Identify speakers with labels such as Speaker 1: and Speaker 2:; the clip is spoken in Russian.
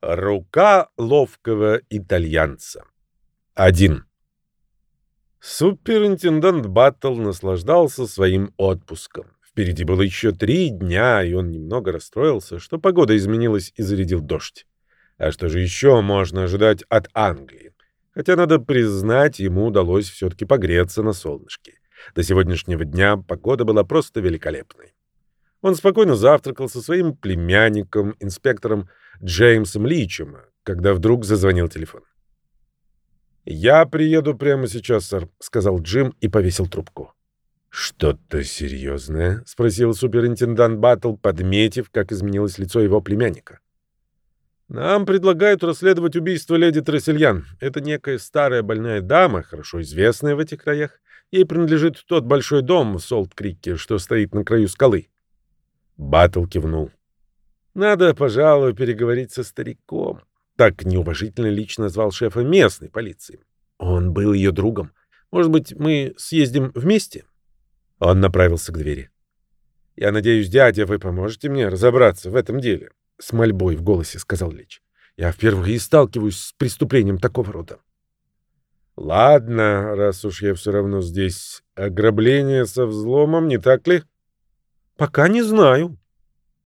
Speaker 1: Рука ловкого итальянца. 1. Суперинтендант Баттл наслаждался своим отпуском. Впереди было еще три дня, и он немного расстроился, что погода изменилась и зарядил дождь. А что же еще можно ожидать от Англии? Хотя, надо признать, ему удалось все-таки погреться на солнышке. До сегодняшнего дня погода была просто великолепной. Он спокойно завтракал со своим племянником, инспектором Джеймсом Личем, когда вдруг зазвонил телефон. «Я приеду прямо сейчас, сэр», — сказал Джим и повесил трубку. «Что-то серьезное?» — спросил суперинтендант Баттл, подметив, как изменилось лицо его племянника. «Нам предлагают расследовать убийство леди Трессельян. Это некая старая больная дама, хорошо известная в этих краях. Ей принадлежит тот большой дом в Солт-Крике, что стоит на краю скалы». Баттл кивнул. «Надо, пожалуй, переговорить со стариком». Так неуважительно лично назвал шефа местной полиции. Он был ее другом. Может быть, мы съездим вместе? Он направился к двери. «Я надеюсь, дядя, вы поможете мне разобраться в этом деле?» С мольбой в голосе сказал Лич. «Я впервые сталкиваюсь с преступлением такого рода». «Ладно, раз уж я все равно здесь. Ограбление со взломом, не так ли?» «Пока не знаю»,